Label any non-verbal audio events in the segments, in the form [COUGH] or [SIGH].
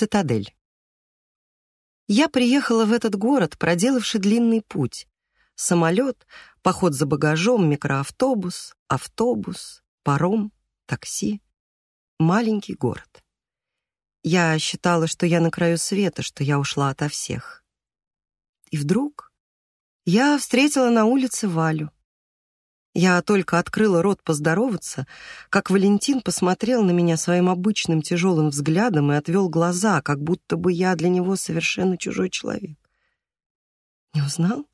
Цитадель. Я приехала в этот город, проделавши длинный путь. Самолет, поход за багажом, микроавтобус, автобус, паром, такси. Маленький город. Я считала, что я на краю света, что я ушла ото всех. И вдруг я встретила на улице Валю. Я только открыла рот поздороваться, как Валентин посмотрел на меня своим обычным тяжелым взглядом и отвел глаза, как будто бы я для него совершенно чужой человек. Не узнал?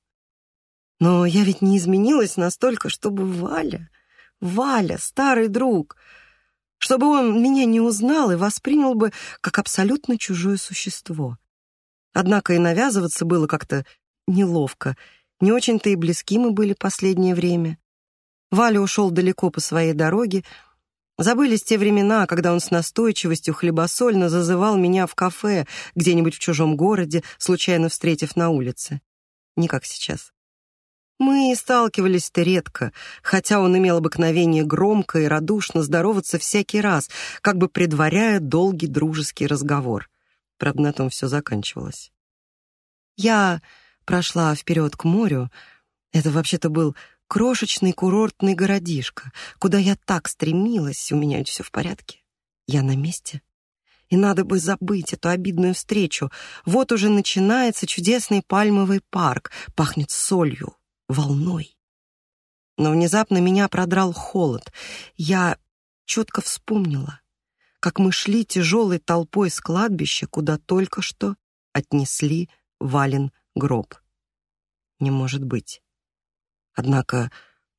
Но я ведь не изменилась настолько, чтобы Валя, Валя, старый друг, чтобы он меня не узнал и воспринял бы как абсолютно чужое существо. Однако и навязываться было как-то неловко, не очень-то и близки мы были последнее время. Валя ушел далеко по своей дороге. Забылись те времена, когда он с настойчивостью хлебосольно зазывал меня в кафе где-нибудь в чужом городе, случайно встретив на улице. Не как сейчас. Мы сталкивались-то редко, хотя он имел обыкновение громко и радушно здороваться всякий раз, как бы предваряя долгий дружеский разговор. Правда, на том все заканчивалось. Я прошла вперед к морю. Это вообще-то был Крошечный курортный городишко, куда я так стремилась, у меня ведь все в порядке. Я на месте. И надо бы забыть эту обидную встречу. Вот уже начинается чудесный пальмовый парк, пахнет солью, волной. Но внезапно меня продрал холод. Я четко вспомнила, как мы шли тяжелой толпой с кладбища, куда только что отнесли Вален гроб. Не может быть. Однако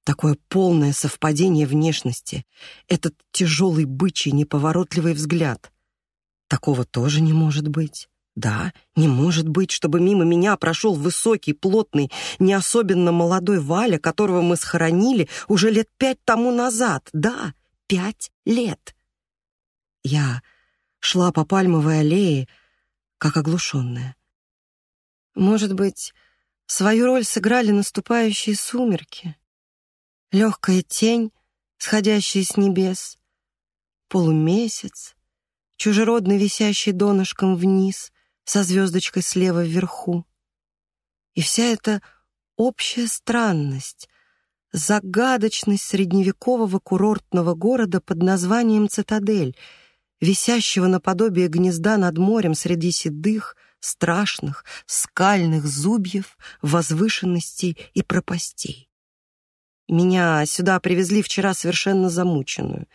такое полное совпадение внешности, этот тяжелый бычий неповоротливый взгляд. Такого тоже не может быть. Да, не может быть, чтобы мимо меня прошел высокий, плотный, не особенно молодой Валя, которого мы схоронили уже лет пять тому назад. Да, пять лет. Я шла по пальмовой аллее, как оглушенная. Может быть, Свою роль сыграли наступающие сумерки. Легкая тень, сходящая с небес, полумесяц, чужеродно висящий донышком вниз, со звездочкой слева вверху. И вся эта общая странность, загадочность средневекового курортного города под названием Цитадель, висящего наподобие гнезда над морем среди седых, страшных, скальных зубьев, возвышенностей и пропастей. Меня сюда привезли вчера совершенно замученную.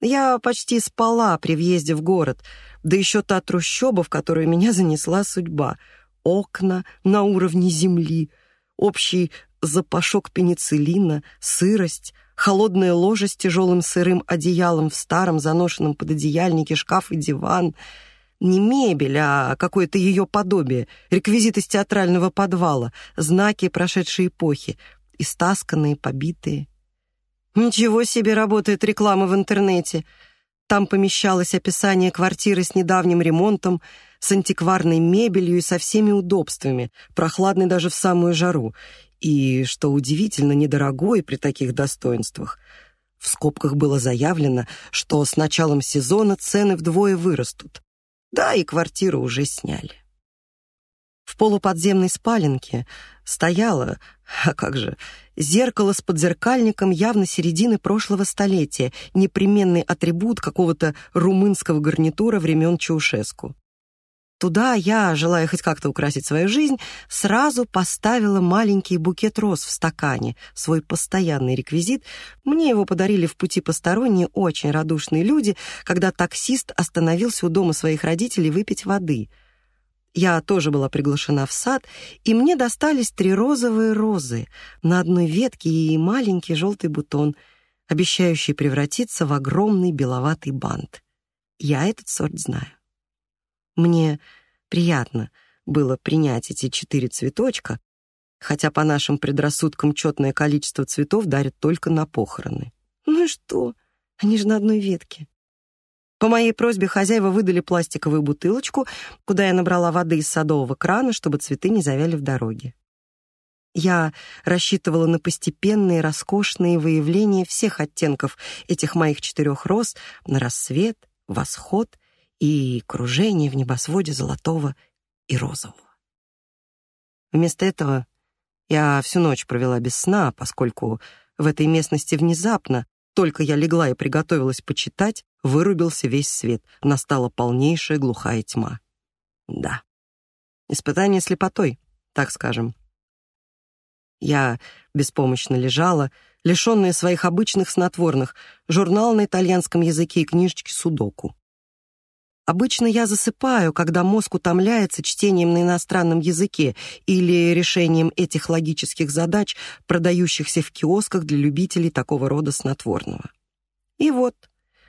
Я почти спала при въезде в город, да еще та трущоба, в которую меня занесла судьба. Окна на уровне земли, общий запашок пенициллина, сырость, холодное ложе с тяжелым сырым одеялом в старом заношенном пододеяльнике, шкаф и диван — не мебель, а какое-то ее подобие, реквизиты из театрального подвала, знаки прошедшей эпохи, истасканные, побитые. Ничего себе работает реклама в интернете. Там помещалось описание квартиры с недавним ремонтом, с антикварной мебелью и со всеми удобствами, прохладной даже в самую жару, и, что удивительно, недорогой при таких достоинствах. В скобках было заявлено, что с началом сезона цены вдвое вырастут. Да, и квартиру уже сняли. В полуподземной спаленке стояло, [LAUGHS] а как же, зеркало с подзеркальником явно середины прошлого столетия, непременный атрибут какого-то румынского гарнитура времен Чаушеску. Туда я, желая хоть как-то украсить свою жизнь, сразу поставила маленький букет роз в стакане, свой постоянный реквизит. Мне его подарили в пути посторонние очень радушные люди, когда таксист остановился у дома своих родителей выпить воды. Я тоже была приглашена в сад, и мне достались три розовые розы на одной ветке и маленький желтый бутон, обещающий превратиться в огромный беловатый бант. Я этот сорт знаю. Мне приятно было принять эти четыре цветочка, хотя по нашим предрассудкам четное количество цветов дарят только на похороны. Ну что? Они же на одной ветке. По моей просьбе хозяева выдали пластиковую бутылочку, куда я набрала воды из садового крана, чтобы цветы не завяли в дороге. Я рассчитывала на постепенные роскошные выявления всех оттенков этих моих четырех роз на рассвет, восход и кружение в небосводе золотого и розового. Вместо этого я всю ночь провела без сна, поскольку в этой местности внезапно, только я легла и приготовилась почитать, вырубился весь свет, настала полнейшая глухая тьма. Да, испытание слепотой, так скажем. Я беспомощно лежала, лишенная своих обычных снотворных, журнал на итальянском языке и книжечки судоку. Обычно я засыпаю, когда мозг утомляется чтением на иностранном языке или решением этих логических задач, продающихся в киосках для любителей такого рода снотворного. И вот,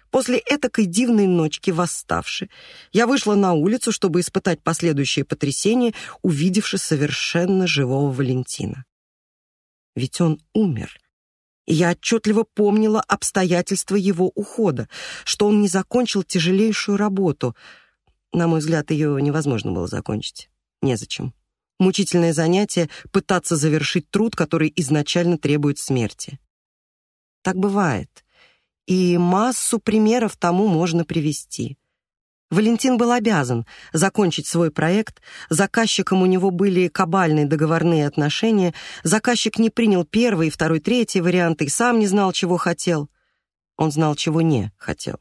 после этакой дивной ночки восставши, я вышла на улицу, чтобы испытать последующее потрясение, увидевши совершенно живого Валентина. Ведь он умер, я отчетливо помнила обстоятельства его ухода, что он не закончил тяжелейшую работу. На мой взгляд, ее невозможно было закончить. Незачем. Мучительное занятие — пытаться завершить труд, который изначально требует смерти. Так бывает. И массу примеров тому можно привести. Валентин был обязан закончить свой проект, заказчиком у него были кабальные договорные отношения, заказчик не принял первый, второй, третий варианты и сам не знал, чего хотел. Он знал, чего не хотел.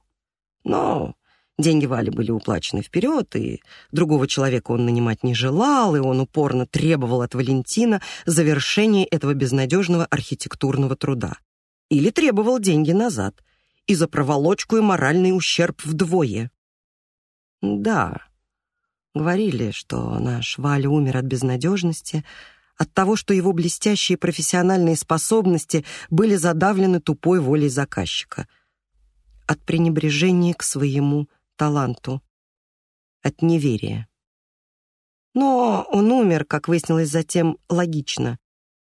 Но деньги Вали были уплачены вперед, и другого человека он нанимать не желал, и он упорно требовал от Валентина завершения этого безнадежного архитектурного труда. Или требовал деньги назад, и за проволочку и моральный ущерб вдвое. Да, говорили, что наш Валя умер от безнадежности, от того, что его блестящие профессиональные способности были задавлены тупой волей заказчика, от пренебрежения к своему таланту, от неверия. Но он умер, как выяснилось затем, логично.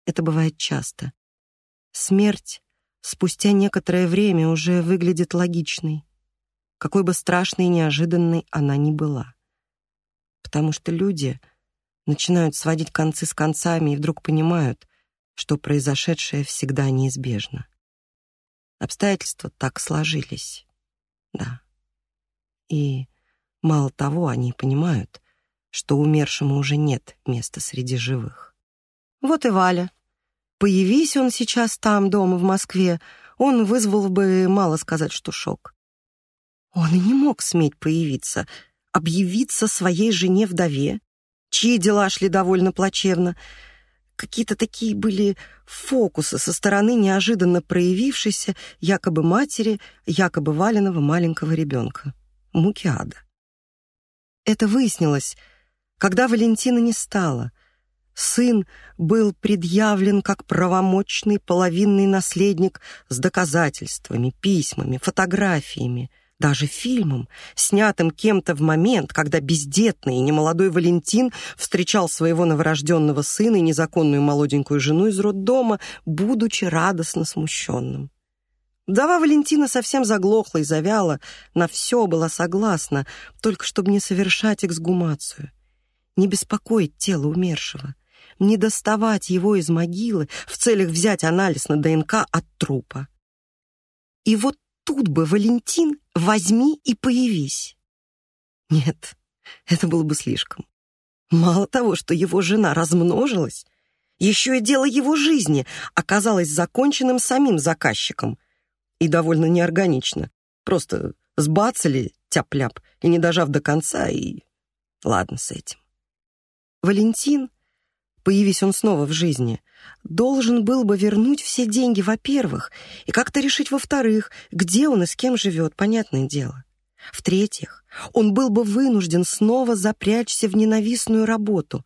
Это бывает часто. Смерть спустя некоторое время уже выглядит логичной какой бы страшной и неожиданной она ни была. Потому что люди начинают сводить концы с концами и вдруг понимают, что произошедшее всегда неизбежно. Обстоятельства так сложились. Да. И мало того, они понимают, что умершему уже нет места среди живых. Вот и Валя. Появись он сейчас там, дома в Москве, он вызвал бы, мало сказать, что шок. Он и не мог сметь появиться, объявиться своей жене-вдове, чьи дела шли довольно плачевно. Какие-то такие были фокусы со стороны неожиданно проявившейся якобы матери, якобы валеного маленького ребенка. Муки. Это выяснилось, когда Валентина не стало. Сын был предъявлен как правомочный половинный наследник с доказательствами, письмами, фотографиями — даже фильмом, снятым кем-то в момент, когда бездетный и немолодой Валентин встречал своего новорожденного сына и незаконную молоденькую жену из роддома, будучи радостно смущенным. Вдова Валентина совсем заглохла и завяла, на все была согласна, только чтобы не совершать эксгумацию, не беспокоить тело умершего, не доставать его из могилы в целях взять анализ на ДНК от трупа. И вот тут бы, Валентин, возьми и появись. Нет, это было бы слишком. Мало того, что его жена размножилась, еще и дело его жизни оказалось законченным самим заказчиком. И довольно неорганично. Просто сбацали тяп-ляп и не дожав до конца, и ладно с этим. Валентин появись он снова в жизни, должен был бы вернуть все деньги, во-первых, и как-то решить, во-вторых, где он и с кем живет, понятное дело. В-третьих, он был бы вынужден снова запрячься в ненавистную работу,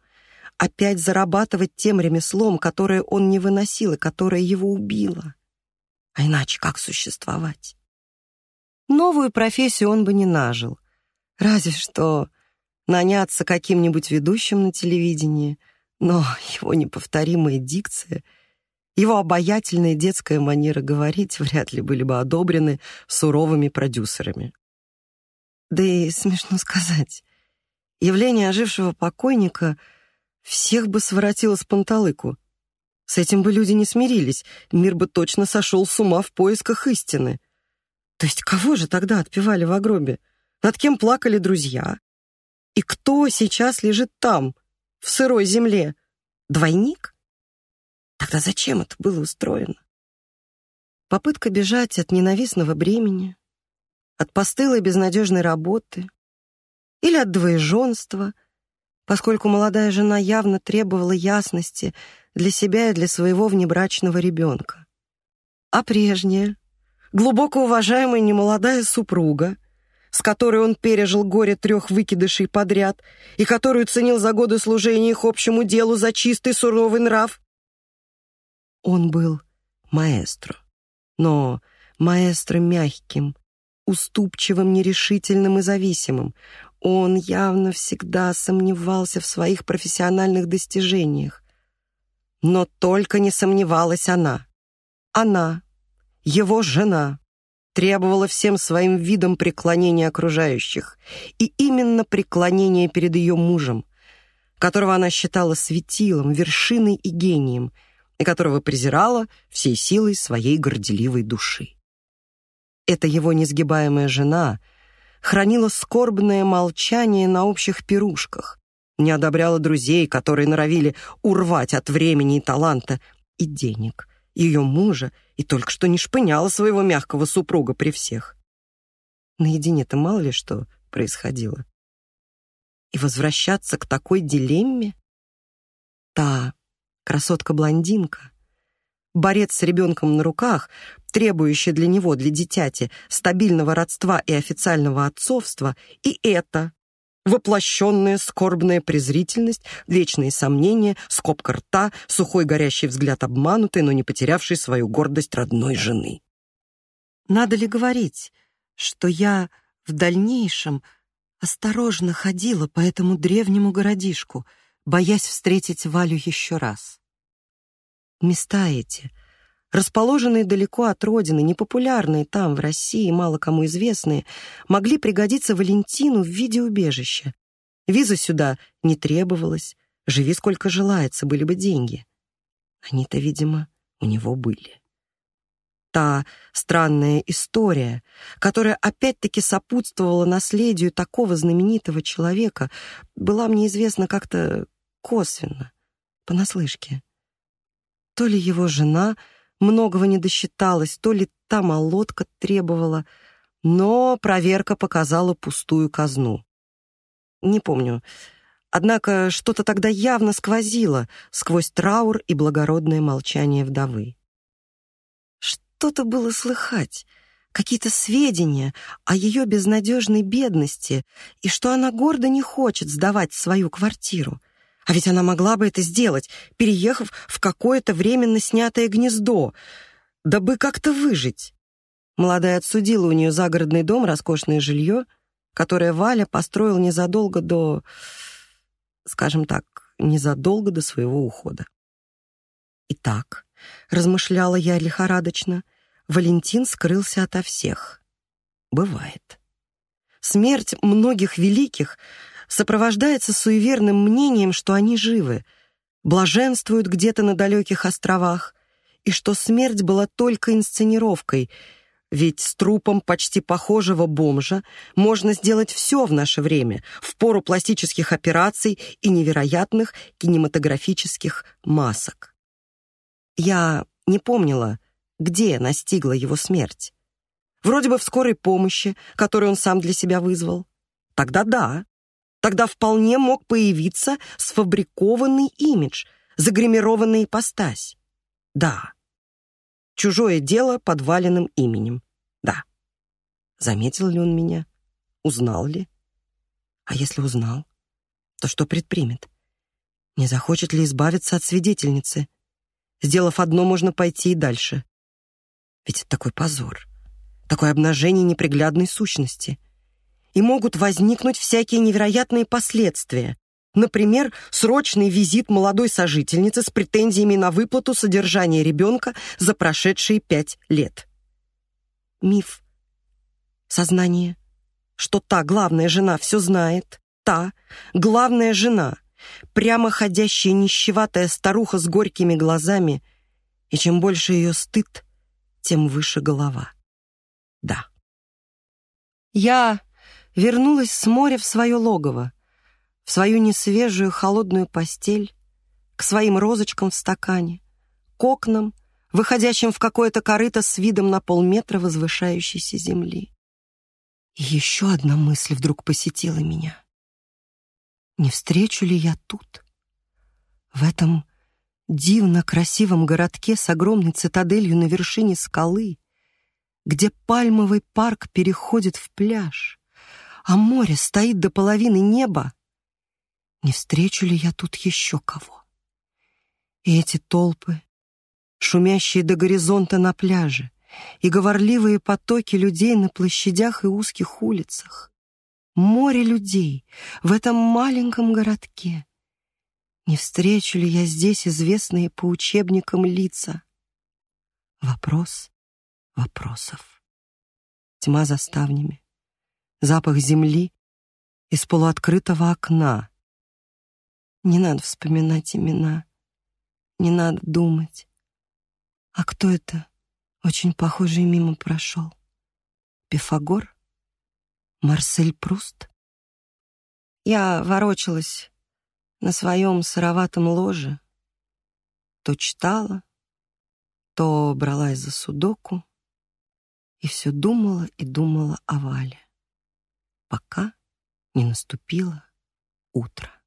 опять зарабатывать тем ремеслом, которое он не выносил и которое его убило. А иначе как существовать? Новую профессию он бы не нажил, разве что наняться каким-нибудь ведущим на телевидении — но его неповторимая дикция, его обаятельная детская манера говорить вряд ли были бы одобрены суровыми продюсерами. Да и смешно сказать, явление ожившего покойника всех бы своротило с панталыку. С этим бы люди не смирились, мир бы точно сошел с ума в поисках истины. То есть кого же тогда отпевали в гробе? над кем плакали друзья. И кто сейчас лежит там, в сырой земле? Двойник? Тогда зачем это было устроено? Попытка бежать от ненавистного бремени, от постылой безнадежной работы или от двоеженства, поскольку молодая жена явно требовала ясности для себя и для своего внебрачного ребенка. А прежняя, глубоко уважаемая немолодая супруга, с которой он пережил горе трех выкидышей подряд и которую ценил за годы служения их общему делу за чистый суровый нрав. Он был маэстро, но маэстро мягким, уступчивым, нерешительным и зависимым. Он явно всегда сомневался в своих профессиональных достижениях. Но только не сомневалась она. Она, его жена, требовала всем своим видом преклонения окружающих, и именно преклонения перед ее мужем, которого она считала светилом, вершиной и гением, и которого презирала всей силой своей горделивой души. Эта его несгибаемая жена хранила скорбное молчание на общих пирушках, не одобряла друзей, которые норовили урвать от времени и таланта и денег, ее мужа и только что не шпыняла своего мягкого супруга при всех. Наедине-то мало ли что происходило. И возвращаться к такой дилемме? Та красотка-блондинка, борец с ребенком на руках, требующий для него, для дитяти, стабильного родства и официального отцовства, и это воплощенная скорбная презрительность, вечные сомнения, скобка рта, сухой горящий взгляд обманутой, но не потерявшей свою гордость родной жены. Надо ли говорить, что я в дальнейшем осторожно ходила по этому древнему городишку, боясь встретить Валю еще раз? Места эти — расположенные далеко от родины, непопулярные там, в России, мало кому известные, могли пригодиться Валентину в виде убежища. Виза сюда не требовалась, живи сколько желается, были бы деньги. Они-то, видимо, у него были. Та странная история, которая опять-таки сопутствовала наследию такого знаменитого человека, была мне известна как-то косвенно, понаслышке. То ли его жена — многого не досчиталась, то ли та молотка требовала, но проверка показала пустую казну. Не помню. Однако что-то тогда явно сквозило сквозь траур и благородное молчание вдовы. Что-то было слыхать, какие-то сведения о ее безнадежной бедности и что она гордо не хочет сдавать свою квартиру. А ведь она могла бы это сделать, переехав в какое-то временно снятое гнездо, дабы как-то выжить. Молодая отсудила у нее загородный дом, роскошное жилье, которое Валя построил незадолго до, скажем так, незадолго до своего ухода. Итак, размышляла я лихорадочно, Валентин скрылся ото всех. Бывает. Смерть многих великих сопровождается суеверным мнением, что они живы, блаженствуют где-то на далеких островах, и что смерть была только инсценировкой, ведь с трупом почти похожего бомжа можно сделать все в наше время, в пору пластических операций и невероятных кинематографических масок. Я не помнила, где настигла его смерть. Вроде бы в скорой помощи, которую он сам для себя вызвал. Тогда да, Тогда вполне мог появиться сфабрикованный имидж, загримированная ипостась. Да. Чужое дело под валенным именем. Да. Заметил ли он меня? Узнал ли? А если узнал, то что предпримет? Не захочет ли избавиться от свидетельницы? Сделав одно, можно пойти и дальше. Ведь это такой позор, такое обнажение неприглядной сущности — и могут возникнуть всякие невероятные последствия. Например, срочный визит молодой сожительницы с претензиями на выплату содержания ребенка за прошедшие пять лет. Миф. Сознание. Что та главная жена все знает. Та главная жена. Прямо ходящая нищеватая старуха с горькими глазами. И чем больше ее стыд, тем выше голова. Да. Я вернулась с моря в свое логово, в свою несвежую холодную постель, к своим розочкам в стакане, к окнам, выходящим в какое-то корыто с видом на полметра возвышающейся земли. И еще одна мысль вдруг посетила меня. Не встречу ли я тут, в этом дивно красивом городке с огромной цитаделью на вершине скалы, где пальмовый парк переходит в пляж, а море стоит до половины неба, не встречу ли я тут еще кого? И эти толпы, шумящие до горизонта на пляже, и говорливые потоки людей на площадях и узких улицах. Море людей в этом маленьком городке. Не встречу ли я здесь известные по учебникам лица? Вопрос вопросов. Тьма за ставнями, запах земли из полуоткрытого окна, не надо вспоминать имена. Не надо думать. А кто это? Очень похожий мимо прошел. Пифагор? Марсель Пруст? Я ворочалась на своем сыроватом ложе. То читала, то бралась за судоку и все думала и думала о Вале, пока не наступило утро.